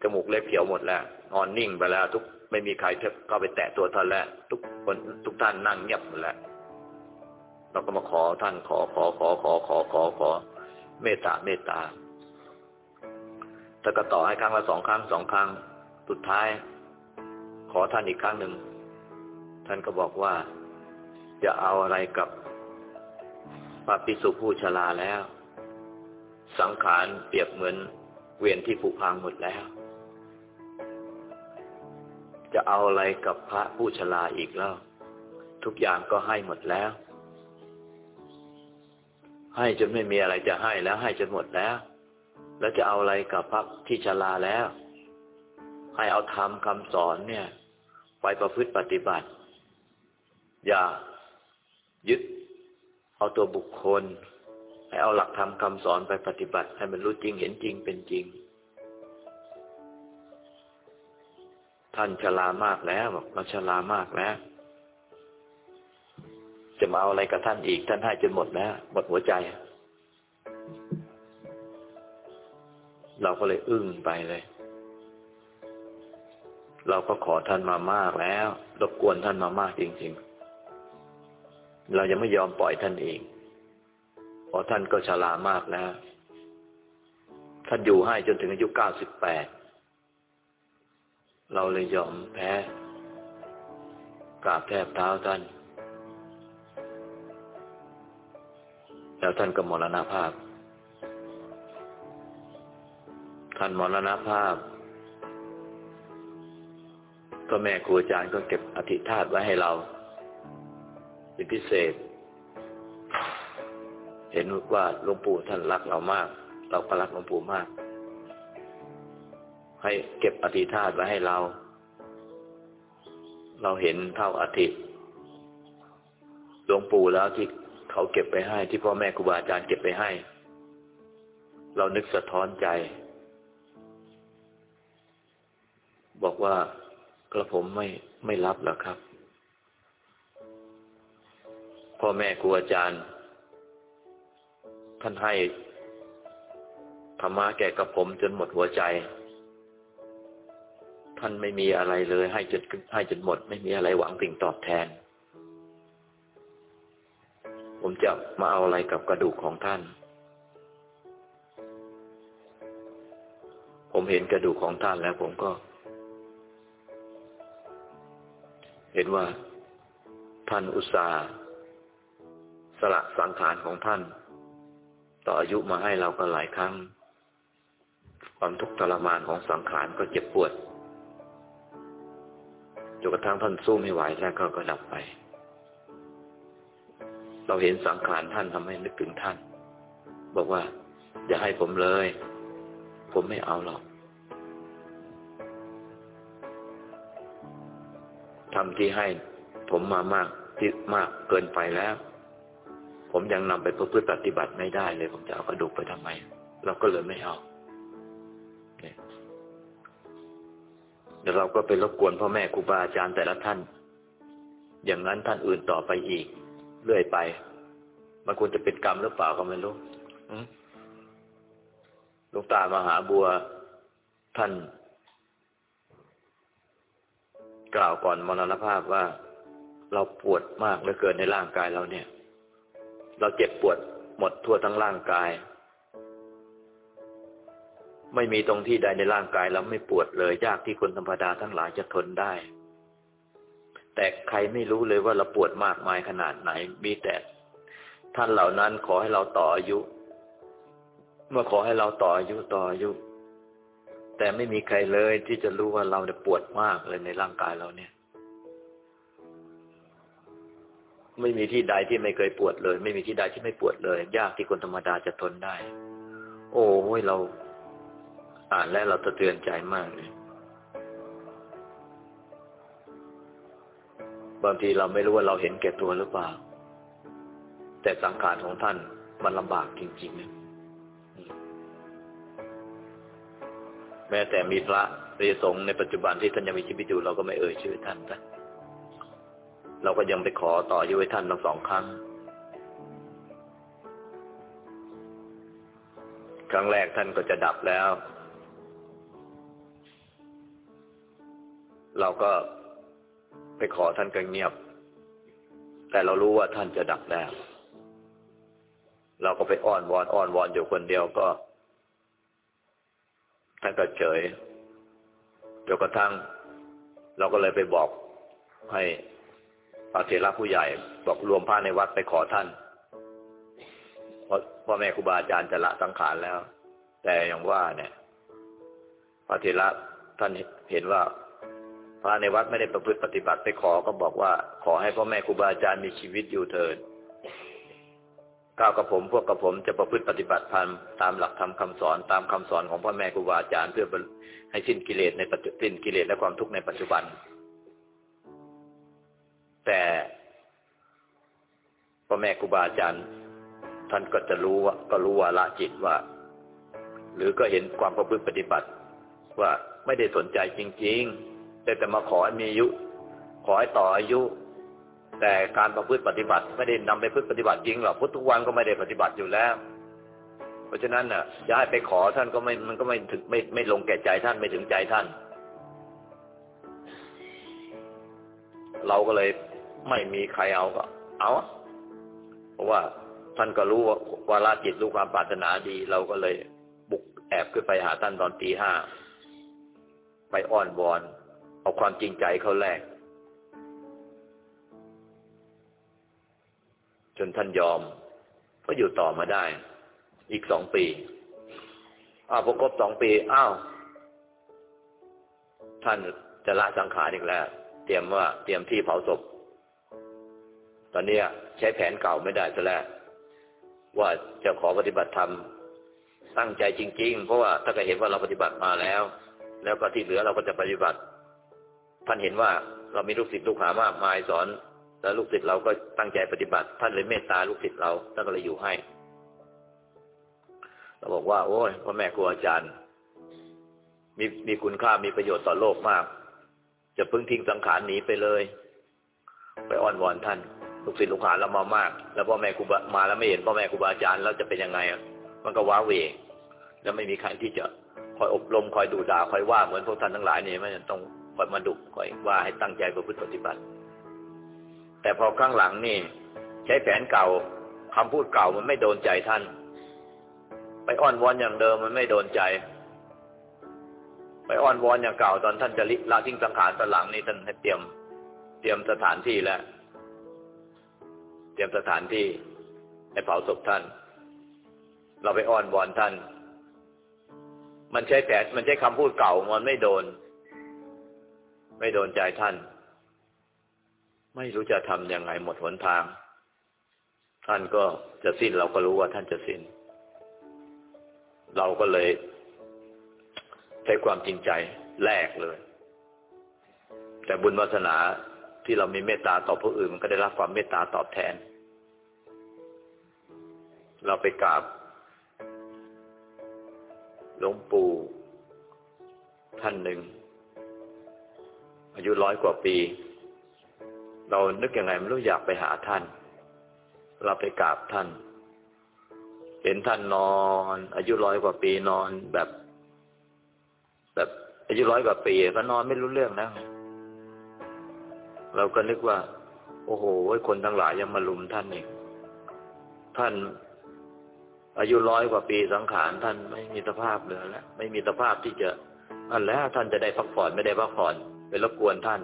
จมูกเล็บเขียวหมดแล้วนอนนิ่งไปแล้ว ทุกไม่มีใครเข้าไปแตะตัวท่านแล้วทุกคนทุกท่านนั่งเงียบหมดแล้ว เราก็มาขอท่านขอขอขอขอขอขอขอ เมตตาเมตตาแต่ก็ต่อให้ครั้งละสองครั้งสองครั้ง สุดท้าย ขอท่านอีกครั้งหนึ่ง ท่านก็บอกว่าจะเอาอะไรกับพระปิสุผู้ชราแล้ว สังขารเปรียบเหมือนเวียนที่ผุพังหมดแล้ว จะเอาอะไรกับพระผู้ชราอีกแล้ว ทุกอย่างก็ให้หมดแล้ว ให้จนไม่มีอะไรจะให้แล้วให้จนหมดแล้ว แล้วจะเอาอะไรกับพระที่ชราแล้ว ให้เอาธรรมคำสอนเนี่ย ไปประพฤติปฏิบัติ อย่ายึดเอาตัวบุคคล ให้เอาหลักธรรมคำสอนไปปฏิบัติ ให้มันรู้จริงเห็นจริงเป็นจริง ท่านชรามากแล้วบอกเราชรามากแล้ว จะมาเอาอะไรกับท่านอีก ท่านให้จนหมดแล้วหมดหัวใจ เราก็เลยอึ้งไปเลย เราก็ขอท่านมามากแล้วรบกวนท่านมามากจริง ๆ เรายังไม่ยอมปล่อยท่านเองเพราะท่านก็ชรามากแล้วท่านอยู่ให้จนถึงอายุเก้าสิบแปด เราเลยยอมแพ้กราบแทบเท้าท่าน แล้วท่านก็มรณภาพ ท่านมรณภาพก็แม่ครูอาจารย์ก็เก็บอธิธาตไว้ให้เรา เป็นพิเศษ เห็นว่าหลวงปู่ท่านรักเรามาก เราก็รักหลวงปู่มาก ให้เก็บอธิธาตไว้ให้เรา เราเห็นเท่าอาทิตย์หลวงปู่แล้วที่ เขาเก็บไปให้ ที่พ่อแม่ครูบาอาจารย์เก็บไปให้ เรานึกสะท้อนใจ บอกว่ากระผมไม่ไม่รับหรอกครับ พ่อแม่ครูอาจารย์ ท่านให้ธรรมะแก่กระผมจนหมดหัวใจ ท่านไม่มีอะไรเลย ให้จนให้จนหมด ไม่มีอะไรหวังสิ่งตอบแทน ผมจะมาเอาอะไรกับกระดูกของท่าน ผมเห็นกระดูกของท่านแล้วผมก็ เห็นว่า ท่านอุตสาห์สละสังขารของท่าน ต่ออายุมาให้เราก็หลายครั้ง ความทุกข์ทรมานของสังขารก็เจ็บปวดจนกระทั่งท่านสู้ไม่ไหวแล้วก็ก็ดับไป เราเห็นสังขารท่านทำให้นึกถึงท่าน บอกว่า อย่าให้ผมเลย ผมไม่เอาหรอกทำที่ให้ผมมามากที่มากเกินไปแล้ว ผมยังนำไปประพฤติปฏิบัติไม่ได้เลย ผมจะเอากระดูกไปทำไม เราก็เลยไม่เอาแล้วเราก็ไปรบกวนพ่อแม่ครูบาอาจารย์แต่ละท่าน อย่างนั้นท่านอื่นต่อไปอีก เรื่อยไป มันควรจะเป็นกรรมหรือเปล่าก็ไม่รู้หลวงตามหาบัวท่าน กล่าวก่อนมรณภาพว่าเราปวดมากเหลือเกินในร่างกายเราเนี่ย เราเจ็บปวดหมดทั่วทั้งร่างกาย ไม่มีตรงที่ใดในร่างกายเราไม่ปวดเลย ยากที่คนธรรมดาทั้งหลายจะทนได้ แต่ใครไม่รู้เลยว่าเราปวดมากมายขนาดไหน มีแต่ท่านเหล่านั้นขอให้เราต่ออายุ เมื่อขอให้เราต่ออายุต่ออายุ แต่ไม่มีใครเลยที่จะรู้ว่าเราเนี่ยปวดมากเลยในร่างกายเราเนี่ย ไม่มีที่ใดที่ไม่เคยปวดเลย ไม่มีที่ใดที่ไม่ปวดเลย ยากที่คนธรรมดาจะทนได้ โอ้ยเรา อ่านแล้วเราสะเทือนใจมากเลย บางทีเราไม่รู้ว่าเราเห็นแก่ตัวหรือเปล่า แต่สังขารของท่านมันลำบากจริงๆนะแม้แต่มีพระเรียสงในปัจจุบันที่ท่านยังมีชีวิตอยู่เราก็ไม่เอ่ยชื่อท่านนะเราก็ยังไปขอต่อยุให้ท่านทั้งสองครั้ง ครั้งแรกท่านก็จะดับแล้ว เราก็ ไปขอท่านก็เงียบ แต่เรารู้ว่าท่านจะดับแล้ว เราก็ไปอ้อนวอนอ้อนวอนอยู่คนเดียวก็ ท่านก็เฉยจนกระทั่ง เราก็เลยไปบอกให้พระเถระผู้ใหญ่ บอกรวมพระในวัดไปขอท่านเพราะพ่อแม่ครูบาอาจารย์จะละสังขารแล้ว แต่อย่างว่าเนี่ยพระเถระท่านเห็นว่า ระในวัดไม่ได้ประพฤติปฏิบัติไปขอก็บอกว่า ขอให้พ่อแม่ครูบาอาจารย์มีชีวิตอยู่เถิดก้าวกับผมพวกกับผมจะประพฤติปฏิบัติธรรมตามหลักธรรมคาสอนตามคำสอนของพ่อแม่ครูบาอาจารย์เพื่อให้สิ้นกิเลสในปัจจุสิ้นกิเลสและความทุกข์ในปัจจุบัน แต่พ่อแม่ครูบาอาจารย์ ท่านก็จะรู้ว่าก็รู้ว่าละจิตว่า หรือก็เห็นความประพฤติปฏิบัติ ว่าไม่ได้สนใจจริง ๆ แต่แต่มาขอให้มีอายุ ขอให้ต่ออายุ แต่การประพฤติปฏิบัติ ไม่ได้นำไปพฤติปฏิบัติจริงหรอกพุททุกวันก็ไม่ได้ปฏิบัติอยู่แล้ว เพราะฉะนั้นน่ะจะให้ไปขอท่านก็ไม่มันก็ไม่ถึงไม่ไม่ลงแก่ใจท่านไม่ถึงใจท่าน เราก็เลยไม่มีใครเอาก็ เอาเพราะว่าท่านก็รู้ว่าวาลาจิตรู้ความปรารถนาดี เราก็เลยบุกแอบขึ้นไปหาท่านตอนตีห้าไปอ้อนวอน เอาความจริงใจเขาแลกจนท่านยอมก็อยู่ต่อมาได้ อีกสองปี อ้าวพอครบสองปี อ้าว ท่านจะละสังขารอีกแล้ว เตรียมว่า เตรียมที่เผาศพ ตอนนี้ใช้แผนเก่าไม่ได้ซะแล้วว่าจะขอปฏิบัติธรรมตั้งใจจริง ๆ เพราะว่าถ้าเกิดเห็นว่าเราปฏิบัติมาแล้ว แล้วก็ที่เหลือเราก็จะปฏิบัติ ท่านเห็นว่าเรามีลูกศิษย์ลูกหามากมายสอน แล้วลูกศิษย์เราก็ตั้งใจปฏิบัติ ท่านเลยเมตตาลูกศิษย์เราท่านก็เลยอยู่ให้ เราบอกว่า โอ้ยพ่อแม่ครูอาจารย์ มีมีคุณค่ามีประโยชน์ต่อโลกมาก จะพึ่งทิ้งสังขารหนีไปเลย ไปอ้อนวอนท่าน ลูกศิษย์ลูกหาเรามามาก แล้วพ่อแม่ครูมาแล้วไม่เห็นพ่อแม่ครูบาอาจารย์แล้วจะเป็นยังไงมันก็ว้าเวแล้วไม่มีใครที่จะคอยอบรมคอยดูด่าคอยว่าเหมือนพวกท่านทั้งหลายนี่มันต้อง คอยมาดุคอยว่าให้ตั้งใจประพฤติปฏิบัติ แต่พอข้างหลังนี่ ใช้แผนเก่าคำพูดเก่ามันไม่โดนใจท่าน ไปอ้อนวอนอย่างเดิมมันไม่โดนใจ ไปอ้อนวอนอย่างเก่าตอนท่านจะละทิ้งสังขารตอนหลังนี่ท่านให้เตรียม เตรียมสถานที่แล้วเตรียมสถานที่ให้เผาศพท่าน เราไปอ้อนวอนท่าน มันใช้แผนมันใช้คำพูดเก่ามันไม่โดน ไม่โดนใจท่าน ไม่รู้จะทำยังไงหมดหนทาง ท่านก็จะสิ้นเราก็รู้ว่าท่านจะสิ้น เราก็เลยใช้ความจริงใจแลกเลย แต่บุญวาสนาที่เรามีเมตตาต่อผู้อื่น มันก็ได้รับความเมตตาตอบแทน เราไปกราบหลวงปู่ท่านหนึ่ง อายุร้อยกว่าปี เรานึกยังไงไม่รู้อยากไปหาท่าน เราไปกราบท่าน เห็นท่านนอน อายุร้อยกว่าปีนอนแบบ แบบอายุร้อยกว่าปีก็นอนไม่รู้เรื่องแล้วเราก็นึกว่า โอ้โหคนทั้งหลายยังมาลุมท่านอีกท่านอายุร้อยกว่าปีสังขารท่านไม่มีสภาพเหลือแล้วไม่มีสภาพที่จะอันแล้วท่านจะได้พักผ่อนไม่ได้พักผ่อน ไปรบกวนท่าน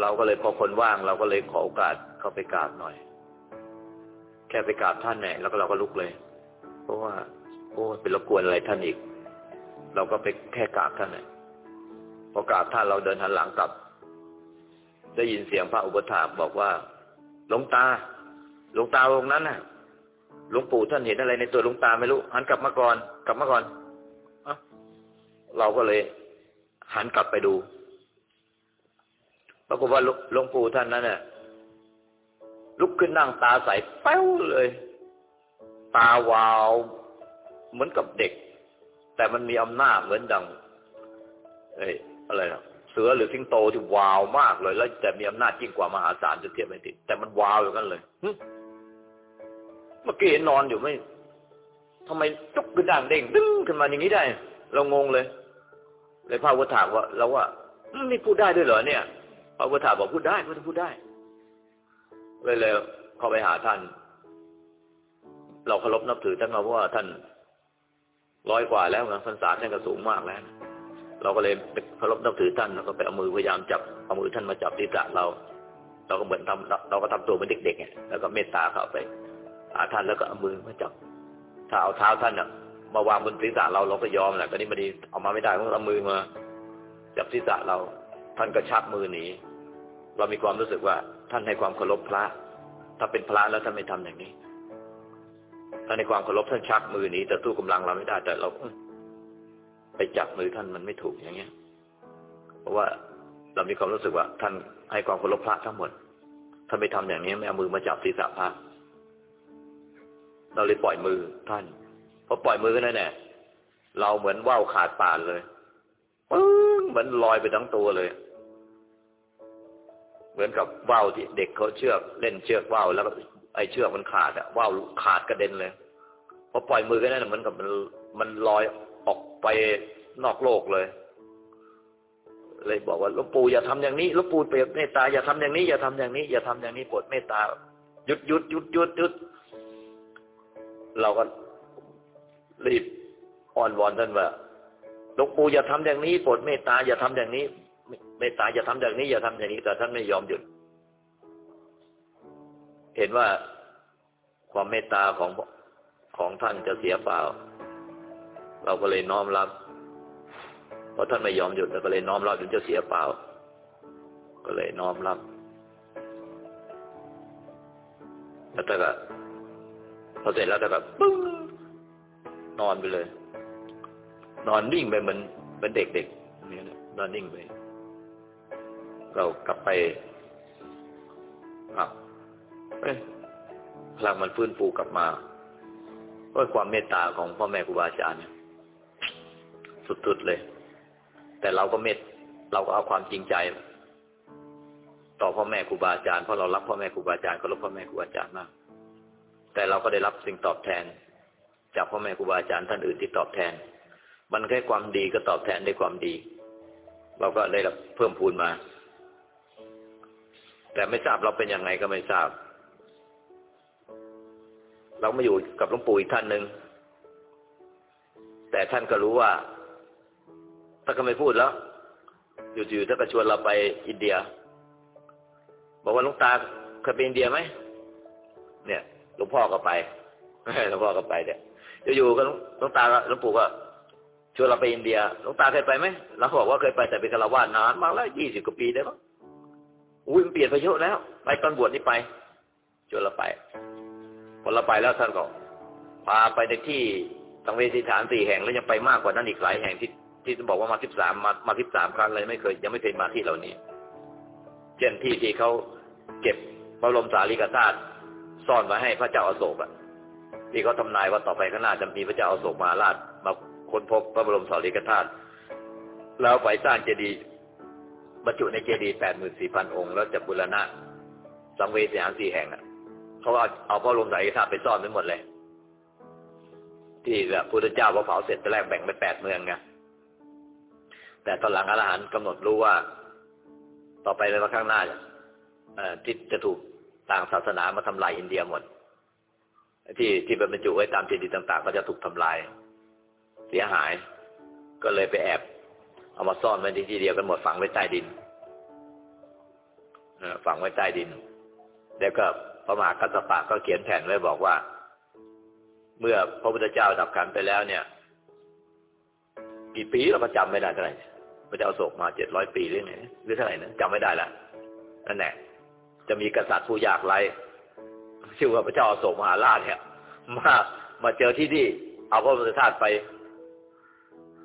เราก็เลยพอคนว่าง เราก็เลยขอโอกาสเข้าไปกราบหน่อย แค่ไปกราบท่านเนี่ยแล้วก็เราก็ลุกเลย เพราะว่า โอ้เป็นรบกวนอะไรท่านอีก เราก็ไปแค่กราบท่านเนี่ยพอกราบท่านเราเดินหันหลังกลับ ได้ยินเสียงพระอุปถาบอกว่าหลวงตาหลวงตาองค์นั้นน่ะหลวงปู่ท่านเห็นอะไรในตัวหลวงตาไม่รู้หันกลับมาก่อน กลับมาก่อนอเราก็เลย หันกลับไปดูปรากฏว่าหลวงปู่ท่านนั้นเนี่ยลุกขึ้นนั่งตาใสแป้วเลย ตาวาวเหมือนกับเด็ก แต่มันมีอำนาจเหมือนดังเอ้อะไรนะเสือหรือสิงโตที่วาวมากเลย แล้วแต่มีอำนาจยิ่งกว่ามหาศาลจะเทียบไม่ติดแต่มันวาวอย่างนั้นเลยเมื่อกี้เห็นนอนอยู่ไม่ทำไมจุกขึ้นด่างเด้งดึงขึ้นมาอย่างนี้ได้ เรางงเลย เลยพระวุฒาว่าเราว่านี่พูดได้ด้วยเหรอเนี่ยพระวุฒาบอกพูดได้พูดพูดได้เลยเลยเข้าไปหาท่าน เราเคารพนับถือท่านมาเพราะว่าท่านร้อยกว่าแล้วนะพรรษาท่านก็สูงมากแล้วเราก็เลยเคารพนับถือท่านแล้วก็ไปเอามือพยายามจับเอามือท่านมาจับที่ตะเรา เราก็เหมือนทำเราก็ทำตัวเป็นเด็กๆไงแล้วก็เมตตาเข้าไปหาท่านแล้วก็เอามือมาจับถ้าเอาเท้าท่านน่ะ มาวางบนศีรษะเราเราก็ยอมแหละตอนนี้มันดีเอามาไม่ได้ต้องเอามือมาจับศีรษะเรา ท่านก็ชักมือหนีเรามีความรู้สึกว่า ท่านให้ความเคารพพระ ถ้าเป็นพระแล้วท่านไม่ทำอย่างนี้ท่านในความเคารพท่านชักมือหนีแต่ตู้กำลังเราไม่ได้ แต่เราไปจับมือท่านมันไม่ถูกอย่างเงี้ย เพราะว่าเรามีความรู้สึกว่า ท่านให้ความเคารพพระทั้งหมดท่านไม่ทำอย่างนี้ไม่เอามือมาจับศีรษะพระเราเลยปล่อยมือท่าน พอปล่อยมือนั่นแหละเราเหมือนว่าวขาดป่านเลยปึ้งเหมือนลอยไปทั้งตัวเลย เหมือนกับว่าวที่เด็กเขาเชือก เล่นเชือกว่าวแล้วไอ้เชือกมันขาดอะว่าวขาดกระเด็นเลยพอปล่อยมือกันนั่นเหมือนกับมันมันลอยออกไปนอกโลกเลย เลยบอกว่าหลวงปู่อย่าทำอย่างนี้หลวงปู่เปรียบเมตตาอย่าทำอย่างนี้อย่าทำอย่างนี้ อย่าทำอย่างนี้โปรดเมตตาหยุดหยุดหยุดหยุดหยุดเราก็ รีบอ้อนวอนท่านว่าหลวงปู่อย่าทำอย่างนี้โปรดเมตตาอย่าทำอย่างนี้เมตตาอย่าทำอย่างนี้อย่าทำอย่างนี้ แต่ท่านไม่ยอมหยุด เห็นว่าความเมตตาของของท่านจะเสียเปล่า เราก็เลยน้อมรับ เพราะท่านไม่ยอมหยุดเราก็เลยน้อมรับจนจะเสียเปล่า ก็เลยน้อมรับแล้วแต่ก็พอเสร็จแล้วแต่แบบปึ้ง นอนไปเลย นอนนิ่งไปเหมือนเป็นเด็กๆนี่นะนอนนิ่งไป เรากลับไปครับเอพลังมันฟื้นฟูกลับมาด้วยความเมตตาของพ่อแม่ครูบาอาจารย์สุดๆเลย แต่เราก็เมตเราก็เอาความจริงใจ ต่อพ่อแม่ครูบาอาจารย์เพราะเรารักพ่อแม่ครูบาอาจารย์ก็รักพ่อแม่ครูบาอาจารย์มาก แต่เราก็ได้รับสิ่งตอบแทน จากพ่อแม่ครูบาอาจารย์ท่านอื่นที่ตอบแทน มันแค่ความดีก็ตอบแทนด้วยความดี เราก็ได้รับเพิ่มพูนมา แต่ไม่ทราบเราเป็นยังไงก็ไม่ทราบ เรามาอยู่กับหลวงปู่อีกท่านหนึ่งแต่ท่านก็รู้ว่าถ้าก็ไม่พูดแล้วอยู่ๆถ้าก็ชวนเราไปอินเดีย บอกว่าหลุงตาเคยไปอินเดียไหมเนี่ยหลวงพ่อก็ไปหลวงพ่อก็ไปเนี่ย อยู่ๆก็หลวงตาหลวงปู่ก็ชวนเราไปอินเดียหลวงตาเคยไปไหมเราบอกว่าเคยไปแต่เป็นฆราวาสนานมากแล้วยี่สิบกว่าปีได้ปะอุ้ยมันเปลี่ยนไปเยอะแล้ว ไปตอนบวชนี่ไปชวนเราไปพอเราไปแล้วท่านก็พาไปในที่สังเวชฐานสี่แห่งแล้วยังไปมากกว่านั้นอีกหลายแห่งที่ที่บอกว่ามาสิบสามมามาสิบสามครั้งเลยไม่เคย ยังไม่เคยมาที่เหล่านี้ เช่นที่ที่เขาเก็บพระบรมสารีริกธาตุซ่อนไว้ให้พระเจ้าอาโศกอะ ที่เขาทำนายว่าต่อไปข้างหน้าจะมีพระเจ้าอาโศกมาราชมาค้นพบพระบรมสารีริกธาตุแล้วไปสร้างเจดีย์บรรจุในเจดีย์แปดหมื่นสี่พันองค์ แล้วจะบูรณะ สังเวชสานสี่แห่งอะเขาเอาเอาพระลมสายธาตุไปซ่อนไว้หมดเลย ที่แบบพุทธเจ้าพอเผาเสร็จตอนแรกแบ่งไปแปดเมืองไงแต่ตอนหลังอรหันต์กำหนดรู้ว่า ต่อไปในวันข้างหน้าที่จะถูกต่างศาสนามาทำลายอินเดียหมด ที่ที่บรรจุไว้ตามเจดีย์ต่างๆ ก็จะถูกทำลาย เสียหาย ก็เลยไปแอบ เอามาซ่อนไว้ที่ที่เดียวกันหมดฝังไว้ใต้ดินฝังไว้ใต้ดิน แล้วก็พระมหากัสสปะก็เขียนแผนไว้บอกว่า เมื่อพระพุทธเจ้าดับขันไปแล้วเนี่ย กี่ปีเราก็จำไม่ได้เท่าไหร่พระเจ้าโศกมาเจ็ดร้อยปีหรือไงหรือเท่าไหร่นะจำไม่ได้ละนั่นแหละจะมีกษัตริย์ผู้ยากไร้ ชื่อว่าพระเจ้าอโศกมหาราชเนี่ยมามาเจอที่นี่เอาพระพุทธธาตุไป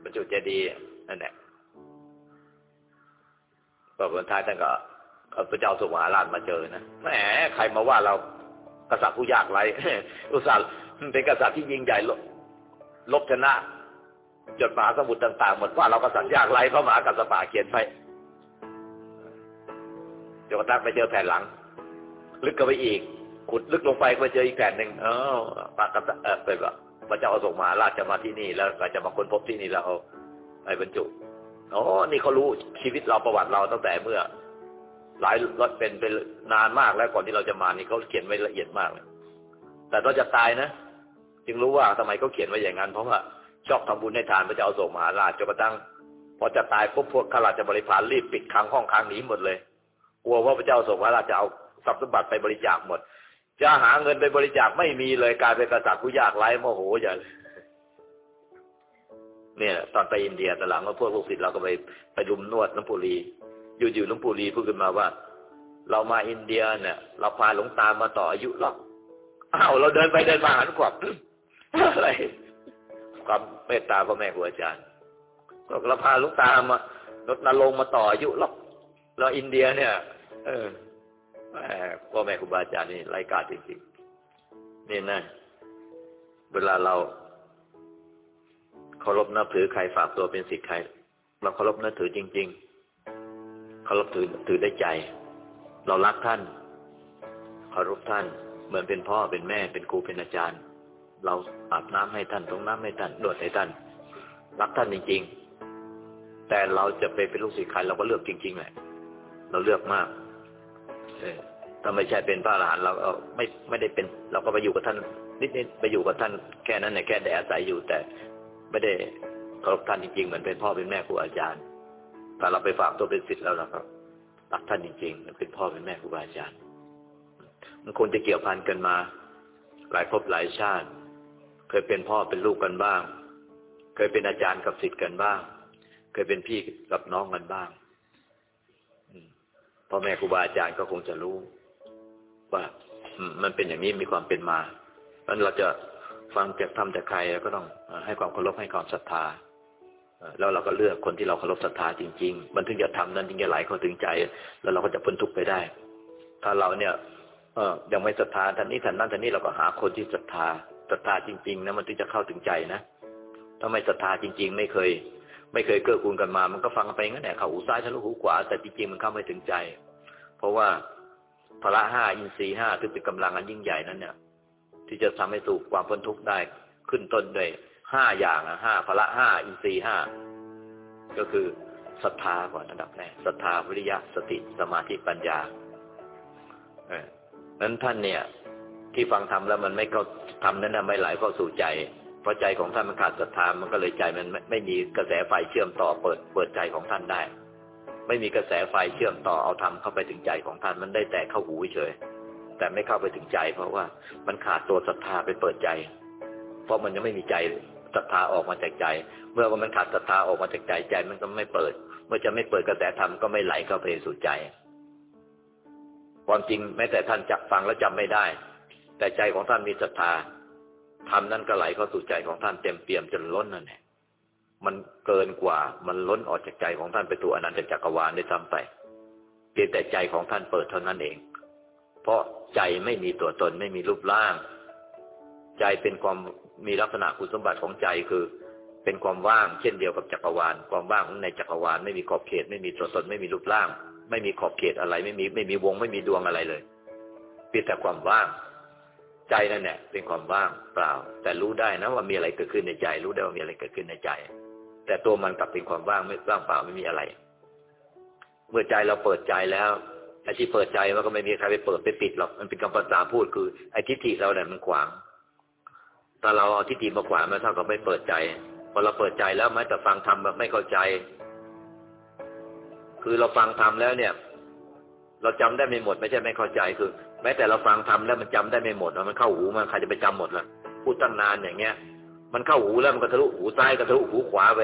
บรรจุเจดีย์นั่นแหละพระพุทธทาตุท่านก็พระเจ้าสุมหาราชมาเจอนะแหมใครมาว่าเรากษัตริย์ผู้ยากไร้อุตส่าห์เป็นกษัตริย์ที่ยิ่งใหญ่ลบชนะจดหมายสมุดต่างๆหมดว่าเรากษัตริย์ยากไร้พระมหากัสสปะเขียนไปจนกระทั่งไปเจอแผ่นหลัง ลึกก็ไปอีก ขุดลึกลงไปไปเจออีกแผ่นหนึ่งเออปากษัตริย์เออเป็นว่าพระเจ้าอโศกมหาราชจะมาที่นี่แล้วก็จะมาค้นพบที่นี่แล้วเอาไปบรรจุอ๋อนี่เขารู้ชีวิตเราประวัติเราตั้งแต่เมื่อ หลายรถเป็นเป็นนานมากแล้วก่อนที่เราจะมานี่เขาเขียนไว้ละเอียดมากเลยแต่ตอนจะตายนะจึงรู้ว่าทำไมเขาเขียนไว้อย่างนั้นเพราะว่าชอบทำบุญให้ทานพระเจ้าโศกมหาราชจนกระทั่งพอจะตายปุ๊บพวกข้าราชบริพารรีบปิดค้างห้องค้างหนีหมดเลยกลัวว่าพระเจ้าโศกมหาราชจะเอาทรัพย์สมบัติไปบริจาคหมด จะหาเงินไปบริจาคไม่มีเลยกลายเป็นกษัตริย์ผู้ยากไร้โมโหใหญ่เนี่ยตอนไปอินเดียแต่หลังเราพวกลูกศิษย์เราก็ไปไปดุมนวดน้ำปุรี อยู่อยู่น้ำปุรีพูดขึ้นมาว่า เรามาอินเดียเนี่ย เราพาหลวงตามาต่ออายุหรอกอ้าวเราเดินไปเดินมาหันขวับอะไรความเมตตาพ่อแม่ครูอาจารย์ ก็เราพาลูกตามาลดนรงมาต่ออายุล็อกเราอินเดียเนี่ย เออ พ่อแม่ครูบาอาจารย์นี่ไร้กาจริงๆนี่นะ เวลาเราเคารพนับถือใครฝากตัวเป็นศิษย์ใคร เราเคารพนับถือจริง ๆ เคารพถือถือได้ใจ เรารักท่าน เคารพท่าน เหมือนเป็นพ่อเป็นแม่เป็นครูเป็นอาจารย์ เราอาบน้ำให้ท่านตรงน้ำให้ท่านนวดให้ท่าน รักท่านจริง ๆ แต่เราจะไปเป็นลูกศิษย์ใครเราก็เลือกจริงๆแหละเราเลือกมาก ถ้าไม่ใช่เป็นพระอรหันต์เราไม่ไม่ได้เป็น เราก็ไปอยู่กับท่านนิดๆไปอยู่กับท่านแค่นั้นเนี่ยแค่แต่อาศัยอยู่แต่ไม่ได้เคารพท่านจริงๆเหมือนเป็นพ่อเป็นแม่ครูอาจารย์ถ้าเราไปฝากตัวเป็นศิษย์แล้วนะครับรักท่านจริงๆเป็นพ่อเป็นแม่ครูอาจารย์ มันควรจะเกี่ยวพันกันมา หลายภพหลายชาติ เคยเป็นพ่อเป็นลูกกันบ้าง เคยเป็นอาจารย์กับศิษย์กันบ้าง เคยเป็นพี่กับน้องกันบ้าง พ่อแม่ครูบาอาจารย์ก็คงจะรู้ ว่ามันเป็นอย่างนี้มีความเป็นมาเพราะเราจะฟังจากทำจากใครก็ต้องให้ความเคารพให้ความศรัทธาแล้วเราก็เลือกคนที่เราเคารพศรัทธาจริง ๆ มันถึงจะทำนั้นถึงจะไหลเข้าถึงใจ แล้วเราก็จะพ้นทุกข์ไปได้ ถ้าเราเนี่ยเออยังไม่ศรัทธาท่านนี้ท่านนั้นท่านนี้เราก็หาคนที่ศรัทธาศรัทธาจริง ๆนะมันถึงจะเข้าถึงใจนะถ้าไม่ศรัทธาจริง ๆ ไม่เคย ไม่เคยเกื้อกูลกันมา มันก็ฟังไปงั้นแหละเขาหูซ้ายทะลุหูขวา แต่จริงๆมันเข้าไม่ถึงใจ เพราะว่าพละห้าอินทรีห้าที่เป็นกำลังอันยิ่งใหญ่นั้นเนี่ย ที่จะทำให้สู่ความพ้นทุกข์ได้ขึ้นต้นด้วยห้าอย่างอะห้าพละห้าอินทรีห้าก็คือศรัทธาก่อนอันดับแรกศรัทธาวิริยะสติสมาธิปัญญาเออนั้นท่านเนี่ย ที่ฟังทำแล้วมันไม่เข้าทำนั้นไม่ไหลเข้าสู่ใจ เพราะใจของท่านมันขาดศรัทธามันก็เลยใจมันไม่มีกระแสไฟเชื่อมต่อเปิดเปิดใจของท่านได้ ไม่มีกระแสไฟเชื่อมต่อเอาธรรมเข้าไปถึงใจของท่านมันได้แต่เข้าหูเฉย แต่ไม่เข้าไปถึงใจ เพราะว่ามันขาดตัวศรัทธาไปเปิดใจ เพราะมันยังไม่มีใจศรัทธาออกมาจากใจ เมื่อมันขาดศรัทธาออกมาจากใจใจมันก็ไม่เปิด เมื่อจะไม่เปิดกระแสธรรมก็ไม่ไหลเข้าไปสู่ใจ ความจริงแม้แต่ท่านจับฟังแล้วจำไม่ได้ แต่ใจของท่านมีศรัทธา ธรรมนั้นก็ไหลเข้าสู่ใจของท่านเต็มเปี่ยมจนล้นนั่นแหละมันเกินกว่ามันล้นออกจากใจของท่านไปตัวอนันตจักรวาลได้ทำไปเพียงแต่ใจของท่านเปิดเท่านั้นเอง เพราะใจไม่มีตัวตนไม่มีรูปร่าง ใจเป็นความมีลักษณะคุณสมบัติของใจคือ เป็นความว่างเช่นเดียวกับจักรวาล ความว่างในจักรวาลไม่มีขอบเขต ไม่มีตัวตนไม่มีรูปร่าง ไม่มีขอบเขตอะไร ไม่มีไม่มีวงไม่มีดวงอะไรเลยเพียงแต่ความว่าง ใจนั่นแหละเป็นความว่างเปล่า แต่รู้ได้นะว่ามีอะไรเกิดขึ้นในใจ รู้ได้ว่ามีอะไรเกิดขึ้นในใจ แต่ตัวมันกลับเป็นความว่างไม่ว่างเปล่าไม่มีอะไร เมื่อใจเราเปิดใจแล้วไอ้ที่เปิดใจมันก็ไม่มีใครไปเปิดไปปิดหรอกมันเป็นคำภาษาพูดคือไอ้ทิฏฐิเราเนี่ยมันขวางถ้าเราเอาทิฏฐิมาขวางมันเท่ากับไม่เปิดใจพอเราเปิดใจแล้วแม้แต่ฟังธรรมแบบไม่เข้าใจ คือเราฟังธรรมแล้วเนี่ย เราจำได้ไม่หมดไม่ใช่ไม่เข้าใจคือ แม้แต่เราฟังธรรมแล้วมันจำได้ไม่หมดมันเข้าหูมันใครจะไปจำหมดล่ะพูดตั้งนานอย่างเงี้ย มันเข้าหูแล้วมันก็ทะลุหูซ้ายก็ทะลุหูขวาไป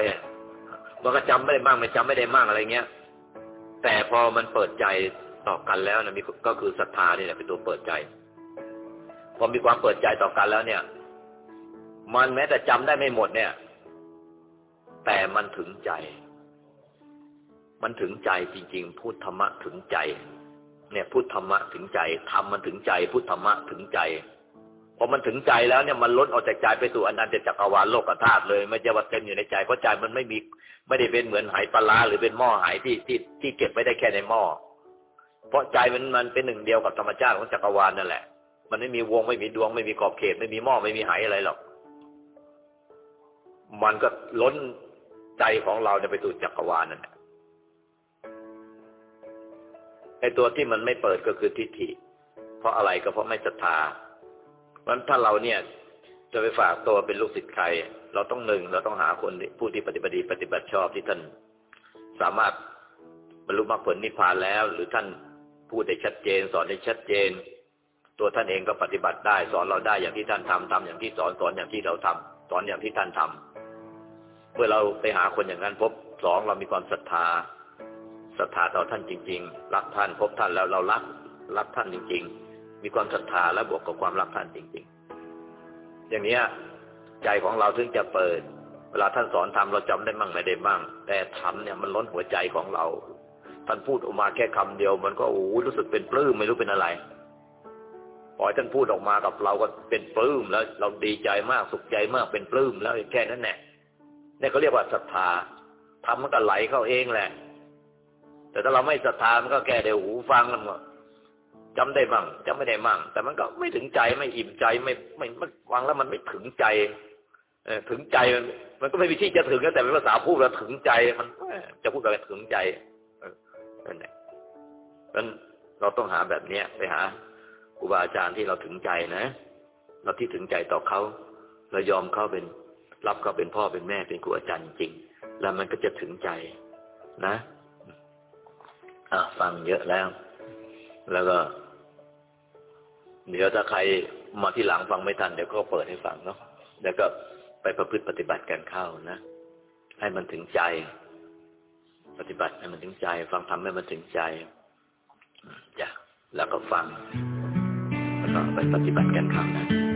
มันก็จำไม่ได้บ้างไม่จำไม่ได้บ้างอะไรเงี้ย แต่พอมันเปิดใจต่อกันแล้วนะมีก็คือศรัทธานี่แหละเป็นตัวเปิดใจ พอมีความเปิดใจต่อกันแล้วเนี่ย มันแม้แต่จำได้ไม่หมดเนี่ย แต่มันถึงใจ มันถึงใจจริง ๆ พูดธรรมะถึงใจ เนี่ยพูดธรรมะถึงใจทำมันถึงใจพูดธรรมะถึงใจพอมันถึงใจแล้วเนี่ยมันล้นออกจากใจไปสู่อนันตจักรวาลโลกธาตุเลยไม่จะว่าเต็มอยู่ในใจเพราะใจมันไม่มีไม่ได้เป็นเหมือนไหปลาหรือเป็นหม้อไหที่ที่ที่เก็บไม่ได้แค่ในหม้อเพราะใจมันมันเป็นหนึ่งเดียวกับธรรมชาติของจักรวาลนั่นแหละ มันไม่มีวงไม่มีดวงไม่มีขอบเขตไม่มีหม้อไม่มีไหอะไรหรอกมันก็ล้นใจของเราเนี่ยไปสู่จักรวาลนั่นแหละ ไอตัวที่มันไม่เปิดก็คือทิฏฐิ เพราะอะไรก็เพราะไม่ศรัทธาเพราะถ้าเราเนี่ยจะไปฝากตัวเป็นลูกศิษย์ใคร เราต้องหนึ่งเราต้องหาคนผู้ที่ปฏิบัติปฏิบัติชอบที่ท่านสามารถบรรลุมรรคผลนิพพานแล้ว หรือท่านพูดได้ชัดเจน สอนได้ชัดเจน ตัวท่านเองก็ปฏิบัติได้ สอนเราได้อย่างที่ท่านทำทำอย่างที่สอนสอนอย่างที่เราทำสอนอย่างที่ท่านทำเมื่อเราไปหาคนอย่างนั้นพบสองเรามีความศรัทธา ศรัทธาต่อท่านจริง ๆ รักท่านพบท่านแล้วเรารักรักท่านจริง ๆ มีความศรัทธาและบวกกับความรักท่านจริง ๆ อย่างนี้ใจของเราถึงจะเปิด เวลาท่านสอนทำเราจำได้มั่งไม่ได้มั่ง แต่ทำเนี่ยมันล้นหัวใจของเรา ท่านพูดออกมาแค่คำเดียว มันก็โอ้รู้สึกเป็นปลื้มไม่รู้เป็นอะไรพอท่านพูดออกมากับเราก็เป็นปลื้มแล้ว เราดีใจมากสุขใจมากเป็นปลื้มแล้วแค่นั้นแหละนี่เขาเรียกว่าศรัทธาทำมันก็ไหลเข้าเองแหละ แต่ถ้าเราไม่ศรัทธามันก็แค่เดี๋ยวหูฟังมันจำได้มั่งจำไม่ได้มั่งแต่มันก็ไม่ถึงใจไม่อิ่มใจไม่ไม่มันฟังแล้วมันไม่ถึงใจเอถึงใจมันมันก็ไม่มีที่จะถึงแต่เป็นภาษาพูดแล้วถึงใจมันจะพูดอะไรถึงใจนั่นแหละนั้นเราต้องหาแบบเนี้ยไปหาครูบาอาจารย์ที่เราถึงใจนะเราที่ถึงใจต่อเขาเรายอมเขาเป็น รับเขาเป็นพ่อเป็นแม่เป็นครูอาจารย์จริงแล้วมันก็จะถึงใจนะ ฟังเยอะแล้ว แล้วก็ เดี๋ยวถ้าใครมาที่หลังฟังไม่ทันเดี๋ยวก็เปิดให้ฟังเนาะแล้วก็ไปประพฤติปฏิบัติกันเข้านะ ให้มันถึงใจ ปฏิบัติให้มันถึงใจ ฟังทำให้มันถึงใจจ้ะแล้วก็ฟังแล้วก็ไปปฏิบัติกันเข้านะ